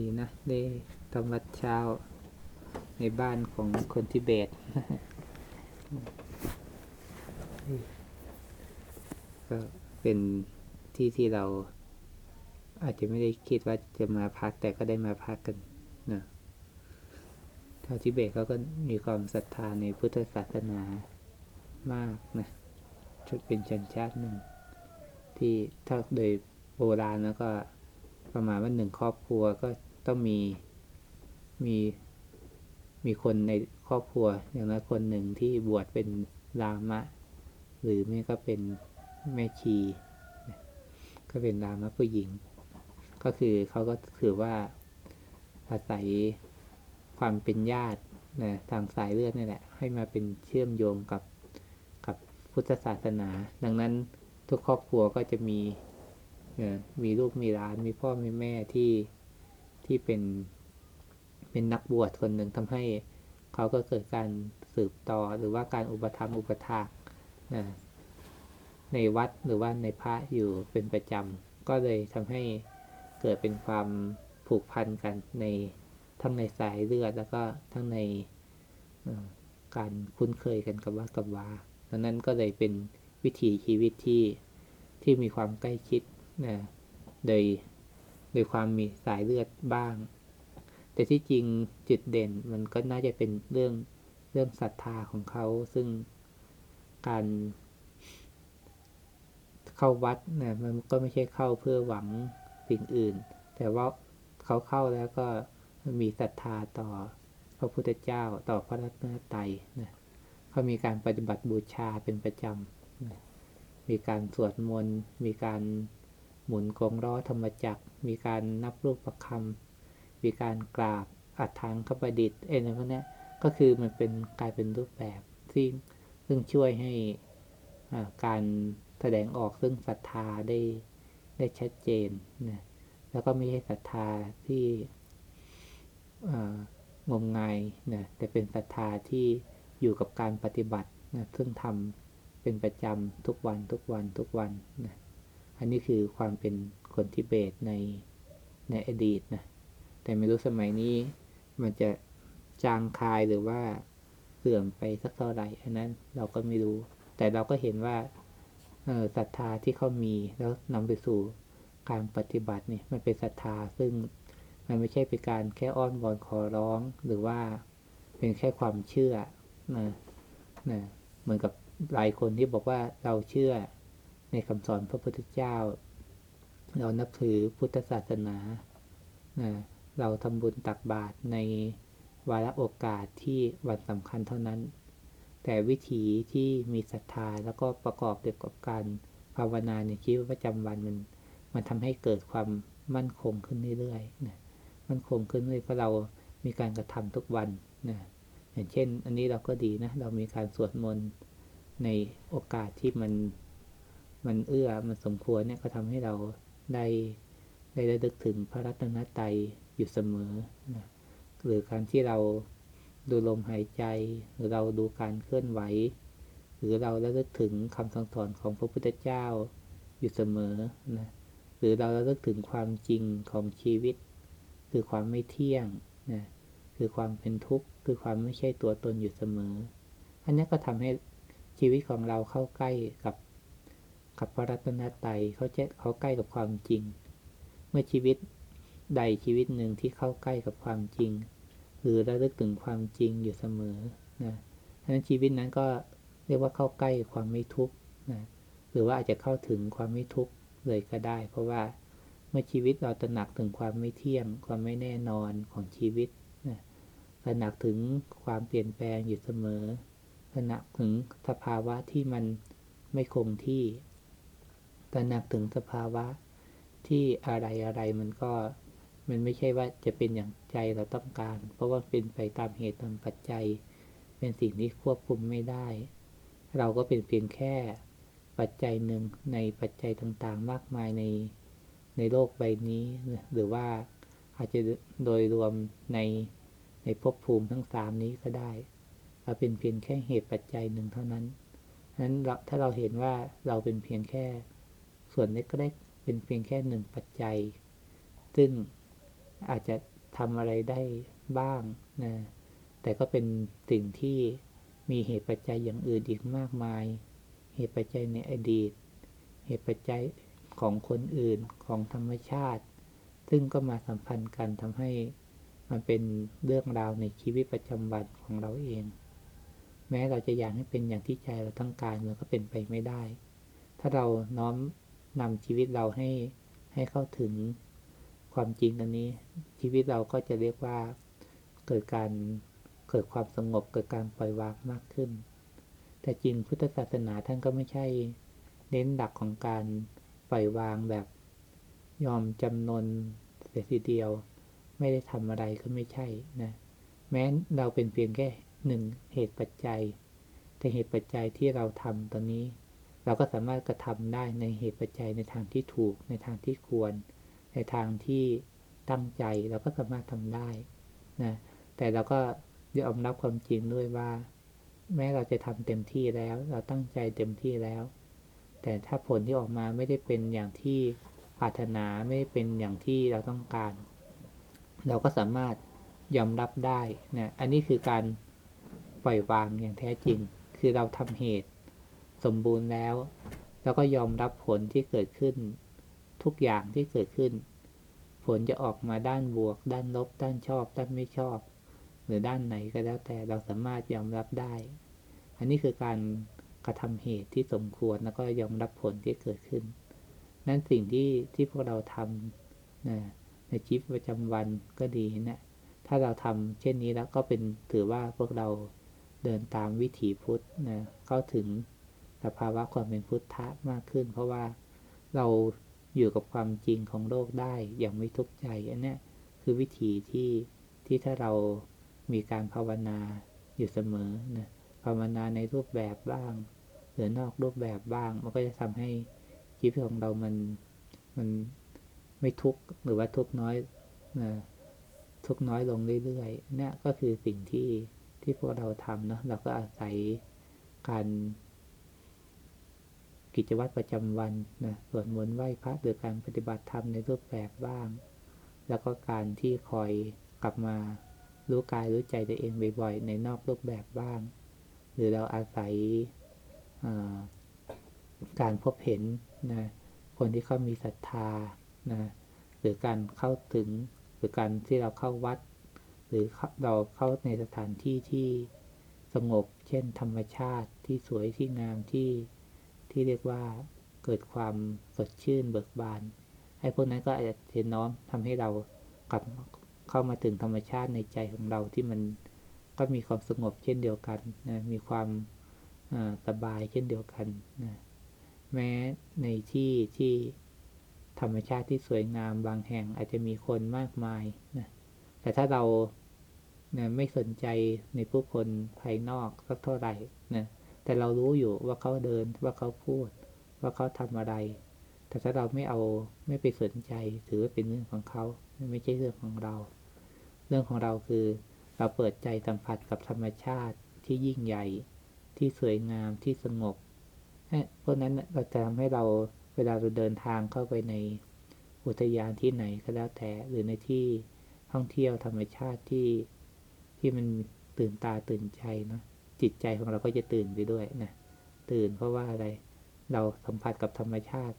ดีนะ ได้ทำวัดเช้าในบ้านของคนทิเบตก็เป็นที่ที่เราอาจจะไม่ได้คิดว่าจะมาพักแต่ก็ได้มาพักกันนะชาวทิเบตเขาก็มีความศรัทธาในพุทธศาสนามากนะชุดเป็นชนชาติหนึ่ง ที่ถ้าโดยโบราณแล้วก็ประมาณว่าหนึ่งครอบครัวก็ ต้องมีมีมีคนในครอบครัวอย่างน้อยคนหนึ่งที่บวชเป็นรามะ หรือไม่ก็เป็นแม่ชี ก็เป็นรามะผู้หญิง ก็คือเขาก็ถือว่าอาศัยความเป็นญาตินะทางสายเลือดนี่แหละ ให้มาเป็นเชื่อมโยงกับกับพุทธศาสนา ดังนั้นทุกครอบครัวก็จะมีมีลูกมีหลานมีพ่อมีแม่ที่ ที่เป็นเป็นนักบวชคนหนึ่งทำให้เขาก็เกิดการสืบต่อหรือว่าการอุปถัมภ์อุปถากนะในวัดหรือว่าในพระอยู่เป็นประจำก็เลยทำให้เกิดเป็นความผูกพันกันในทั้งในสายเลือดแล้วก็ทั้งในการคุ้นเคยกันกับวัดกับวาดังนั้นก็เลยเป็นวิถีชีวิตที่ที่มีความใกล้ชิดนะโดย โดยความมีสายเลือดบ้าง แต่ที่จริงจุดเด่นมันก็น่าจะเป็นเรื่องเรื่องศรัทธาของเขา ซึ่งการเข้าวัดนะมันก็ไม่ใช่เข้าเพื่อหวังสิ่งอื่น แต่ว่าเขาเข้าแล้วก็มีศรัทธาต่อพระพุทธเจ้าต่อพระรัตนตรัยนะเขามีการปฏิบัติบูชาเป็นประจำนะมีการสวดมนต์ มีการ หมุนกงล้อธรรมจักร มีการนับรูปประคำมีการกราบอัฐังขประดิษฐ์เอ็นพวกนี้ก็คือมันเป็นกลายเป็นรูปแบบที่ซึ่งช่วยให้การแสดงออกซึ่งศรัทธาได้ได้ชัดเจนนะแล้วก็ไม่ใช่ศรัทธาที่งมงายนะแต่เป็นศรัทธาที่อยู่กับการปฏิบัตินะซึ่งทำเป็นประจำทุกวันทุกวันทุกวันนะ อันนี้คือความเป็นคนทิเบตในในอดีตนะ แต่ไม่รู้สมัยนี้มันจะจางคายหรือว่าเสื่อมไปสักเท่าไหร่ อันนั้นเราก็ไม่รู้ แต่เราก็เห็นว่าศรัทธาที่เขามีแล้วนำไปสู่การปฏิบัตินี่มันเป็นศรัทธาซึ่งมันไม่ใช่เป็นการแค่อ้อนวอนขอร้อง หรือว่าเป็นแค่ความเชื่อนะนะเหมือนกับหลายคนที่บอกว่าเราเชื่อ ในคำสอนพระพุทธเจ้า เรานับถือพุทธศาสนานะเราทำบุญตักบาตรในวาระโอกาสที่วันสำคัญเท่านั้น แต่วิธีที่มีศรัทธาแล้วก็ประกอบเดียวกับการภาวนาในชีวิตประจำวันมัน มันทำให้เกิดความมั่นคงขึ้นเรื่อยๆนะมั่นคงขึ้นเรื่อยเพราะเรามีการกระทำทุกวันนะอย่างเช่น อันนี้เราก็ดีนะ เรามีการสวดมนต์ในโอกาสที่มัน มันเอื้อมันสมควรเนี่ยก็ทำให้เราได้ได้ระลึกถึงพระรัตนตรัยอยู่เสมอนะหรือการที่เราดูลมหายใจ หรือเราดูการเคลื่อนไหว หรือเราระลึกถึงคำสั่งสอนของพระพุทธเจ้าอยู่เสมอนะหรือเราระลึกถึงความจริงของชีวิต คือความไม่เที่ยงนะคือความเป็นทุกข์คือความไม่ใช่ตัวตนอยู่เสมอ อันนี้ก็ทำให้ชีวิตของเราเข้าใกล้กับ กับพระรัตนตรัยเขาเจะเขาใกล้กับความจริง เมื่อชีวิตใดชีวิตหนึ่งที่เข้าใกล้กับความจริง หรือระลึกถึงความจริงอยู่เสมอนะฉะนั้นชีวิตนั้นก็เรียกว่าเข้าใกล้ความไม่ทุกข์นะหรือว่าอาจจะเข้าถึงความไม่ทุกข์เลยก็ได้ เพราะว่าเมื่อชีวิตเราตระหนักถึงความไม่เที่ยง ความไม่แน่นอนของชีวิตนะตระหนักถึงความเปลี่ยนแปลงอยู่เสมอตระหนักถึงสภาวะที่มันไม่คงที่ ตระหนักถึงสภาวะที่อะไรอะไรมันก็มันไม่ใช่ว่าจะเป็นอย่างใจเราต้องการ เพราะว่าเป็นไปตามเหตุตามปัจจัย เป็นสิ่งที่ควบคุมไม่ได้ เราก็เป็นเพียงแค่ปัจจัยหนึ่งในปัจจัยต่างๆ มากมายในในโลกใบนี้ หรือว่าอาจจะโดยรวมในในภพภูมิทั้งสามนี้ก็ได้เราเป็นเพียงแค่เหตุปัจจัยหนึ่งเท่านั้นนั้นถ้าเราเห็นว่าเราเป็นเพียงแค่ ส่วนเล็กๆเป็นเพียงแค่หนึ่งปัจจัย ซึ่งอาจจะทำอะไรได้บ้างนะแต่ก็เป็นสิ่งที่มีเหตุปัจจัยอย่างอื่นอีกมากมาย เหตุปัจจัยในอดีต เหตุปัจจัยของคนอื่นของธรรมชาติ ซึ่งก็มาสัมพันธ์กันทำให้มันเป็นเรื่องราวในชีวิตประจำวันของเราเอง แม้เราจะอยากให้เป็นอย่างที่ใจเราต้องการมันก็เป็นไปไม่ได้ ถ้าเราน้อม นำชีวิตเราให้ให้เข้าถึงความจริงตรงนี้ ชีวิตเราก็จะเรียกว่าเกิดการเกิดความสงบเกิดการปล่อยวางมากขึ้น แต่จริงพุทธศาสนาท่านก็ไม่ใช่ เน้นหลักของการปล่อยวางแบบยอมจำนนเสียทีเดียว ไม่ได้ทำอะไรก็ไม่ใช่นะแม้เราเป็นเพียงแค่หนึ่งเหตุปัจจัย แต่เหตุปัจจัยที่เราทำตอนนี้ เราก็สามารถกระทำได้ในเหตุปัจจัยในทางที่ถูก ในทางที่ควร ในทางที่ตั้งใจเราก็สามารถทำได้นะแต่เราก็ยอมรับความจริงด้วยว่า แม้เราจะทำเต็มที่แล้ว เราตั้งใจเต็มที่แล้ว แต่ถ้าผลที่ออกมาไม่ได้เป็นอย่างที่ปรารถนาไม่ได้เป็นอย่างที่เราต้องการ เราก็สามารถยอมรับได้นะอันนี้คือการปล่อยวางอย่างแท้จริง คือเราทำเหตุ สมบูรณ์แล้ว แล้วก็ยอมรับผลที่เกิดขึ้น ทุกอย่างที่เกิดขึ้น ผลจะออกมาด้านบวก ด้านลบ ด้านชอบ ด้านไม่ชอบ หรือด้านไหนก็แล้วแต่เราสามารถยอมรับได้ อันนี้คือการกระทำเหตุที่สมควรแล้วก็ยอมรับผลที่เกิดขึ้น นั่นสิ่งที่ที่พวกเราทำนะในชีวิตประจำวันก็ดีนะถ้าเราทำเช่นนี้แล้วก็เป็นถือว่าพวกเราเดินตามวิถีพุทธนะเข้าถึง สภาวะความเป็นพุทธะมากขึ้น เพราะว่าเราอยู่กับความจริงของโลกได้อย่างไม่ทุกข์ใจอันนี้คือวิธีที่ที่ถ้าเรามีการภาวนาอยู่เสมอนะภาวนาในรูปแบบบ้าง หรือนอกรูปแบบบ้าง มันก็จะทำให้ชีวิตของเรามันมันไม่ทุกข์หรือว่าทุกข์น้อยนะทุกข์น้อยลงเรื่อยๆเนี่ยก็คือสิ่งที่ที่พวกเราทำเนาะเราก็อาศัยการ กิจวัตรประจำวันนะสวดมนต์ไหว้พระหรือการปฏิบัติธรรมในรูปแบบบ้าง แล้วก็การที่คอยกลับมารู้กายรู้ใจตัวเองบ่อยๆ ในนอกรูปแบบบ้าง หรือเราอาศัยการพบเห็นนะคนที่เขามีศรัทธานะหรือการเข้าถึง หรือการที่เราเข้าวัด หรือเราเข้าในสถานที่ที่สงบ เช่น ธรรมชาติที่สวยที่งามที่ ที่เรียกว่าเกิดความสดชื่นเบิกบานไอ้พวกนั้นก็อาจจะเห็นน้อมทำให้เรากลับเข้ามาถึงธรรมชาติในใจของเราที่มันก็มีความสงบเช่นเดียวกันนะมีความสบายเช่นเดียวกันนะแม้ในที่ที่ธรรมชาติที่สวยงามบางแห่งอาจจะมีคนมากมายนะแต่ถ้าเรานะไม่สนใจในผู้คนภายนอกสักเท่าไหร่นะ แต่เรารู้อยู่ว่าเขาเดินว่าเขาพูด ว่าเขาทำอะไร แต่ถ้าเราไม่เอาไม่ไปสนใจ ถือว่าเป็นเรื่องของเขาไม่ใช่เรื่องของเรา เรื่องของเราคือเราเปิดใจสัมผัสกับธรรมชาติที่ยิ่งใหญ่ ที่สวยงามที่สงบเพราะนั้นเราจะทำให้เราเวลาเราเดินทางเข้าไปในอุทยานที่ไหนก็แล้วแต่หรือในที่ท่องเที่ยวธรรมชาติที่ที่มันตื่นตาตื่นใจเนาะ จิตใจของเราก็จะตื่นไปด้วยนะตื่นเพราะว่าอะไรเราสัมผัสกับธรรมชาติ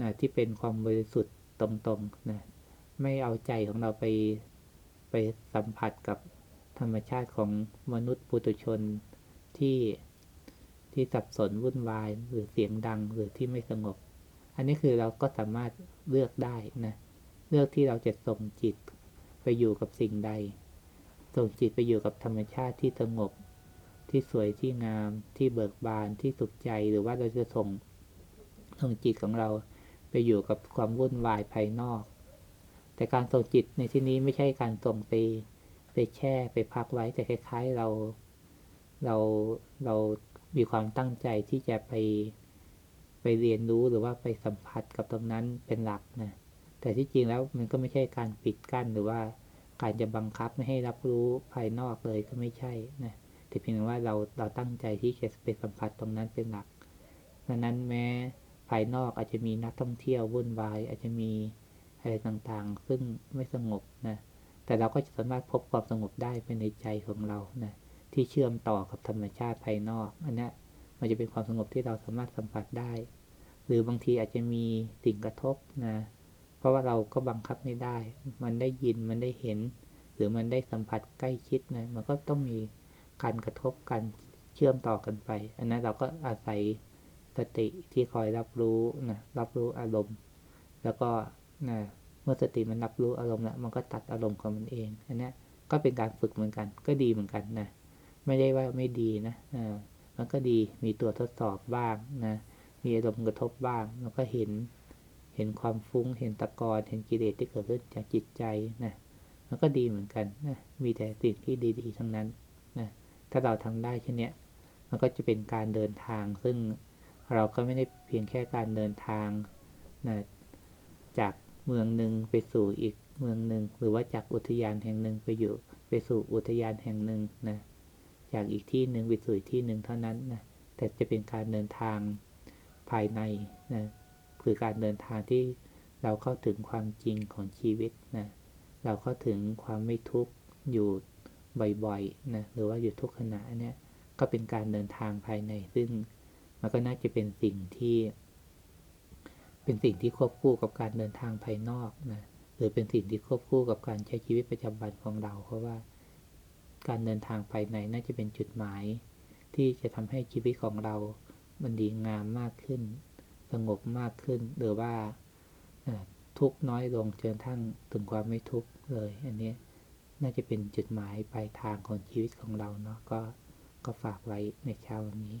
นะที่เป็นความบริสุทธิ์ตรงๆนะไม่เอาใจของเราไปไปสัมผัสกับธรรมชาติของมนุษย์ปุถุชนที่ที่สับสนวุ่นวายหรือเสียงดังหรือที่ไม่สงบ อันนี้คือเราก็สามารถเลือกได้นะเลือกที่เราจะส่งจิตไปอยู่กับสิ่งใด ส่งจิตไปอยู่กับธรรมชาติที่สงบ ที่สวยที่งามที่เบิกบานที่สุขใจหรือว่าเราจะส่งส่งจิตของเราไปอยู่กับความวุ่นวายภายนอก แต่การส่งจิตในที่นี้ไม่ใช่การส่งไปไปแช่ไปพักไว้แต่คล้ายๆเรา เราเรามีความตั้งใจที่จะไปไปเรียนรู้หรือว่าไปสัมผัสกับตรงนั้นเป็นหลักนะแต่ที่จริงแล้วมันก็ไม่ใช่การปิดกั้นหรือว่าการจะบังคับไม่ให้รับรู้ภายนอกเลยก็ไม่ใช่นะ แต่เพียงว่าเราเราตั้งใจที่จะไปสัมผัสตรงนั้นเป็นหลักดังนั้นแม้ภายนอกอาจจะมีนักท่องเที่ยววุ่นวาย อาจจะมีอะไรต่างๆ ซึ่งไม่สงบนะแต่เราก็จะสามารถพบความสงบได้ภายในใจของเรานะที่เชื่อมต่อกับธรรมชาติภายนอกอันนี้มันจะเป็นความสงบที่เราสามารถสัมผัสได้ หรือบางทีอาจจะมีสิ่งกระทบนะเพราะว่าเราก็บังคับไม่ได้ มันได้ยินมันได้เห็น หรือมันได้สัมผัสใกล้ชิดนะมันก็ต้องมี การกระทบกันเชื่อมต่อกันไป อันนั้นเราก็อาศัยสติที่คอยรับรู้นะรับรู้อารมณ์ แล้วก็นะเมื่อสติมันรับรู้อารมณ์แล้วมันก็ตัดอารมณ์ของมันเอง อันนี้ก็เป็นการฝึกเหมือนกัน ก็ดีเหมือนกันนะไม่ได้ว่าไม่ดีนะอ่ามันก็ดีมีตัวทดสอบบ้างนะมีอารมณ์กระทบบ้างแล้วก็เห็นเห็นความฟุ้ง เห็นตะกอนเห็นกิเลสที่เกิดขึ้นจากจิตใจนะมันก็ดีเหมือนกันนะมีแต่สิ่งที่ดีๆทั้งนั้นนะ ถ้าเราทำได้เช่นนี้มันก็จะเป็นการเดินทาง ซึ่งเราก็ไม่ได้เพียงแค่การเดินทางนะจากเมืองหนึ่งไปสู่อีกเมืองหนึ่งหรือว่าจากอุทยานแห่งหนึ่งไปอยู่ไปสู่อุทยานแห่งหนึ่งนะจากอีกที่หนึ่งไปสู่อีกที่หนึ่งเท่านั้นนะแต่จะเป็นการเดินทางภายในนะคือการเดินทางที่เราเข้าถึงความจริงของชีวิตนะเราเข้าถึงความไม่ทุกข์อยู่ บ่อยๆนะหรือว่าอยู่ทุกขณะเนี่ยก็เป็นการเดินทางภายใน ซึ่งมันก็น่าจะเป็นสิ่งที่ เป็นสิ่งที่ควบคู่กับการเดินทางภายนอกนะหรือเป็นสิ่งที่ควบคู่กับการใช้ชีวิตประจำวันของเรา เพราะว่า การเดินทางภายในน่าจะเป็นจุดหมาย ที่จะทำให้ชีวิตของเรา มันดีงามมากขึ้น สงบมากขึ้น หรือว่าทุกน้อยลงจนทั้งถึงความไม่ทุกข์เลย อันนี้ น่าจะเป็นจุดหมายปลายทางของชีวิตของเราเนาะก็ก็ฝากไว้ในเช้าวันนี้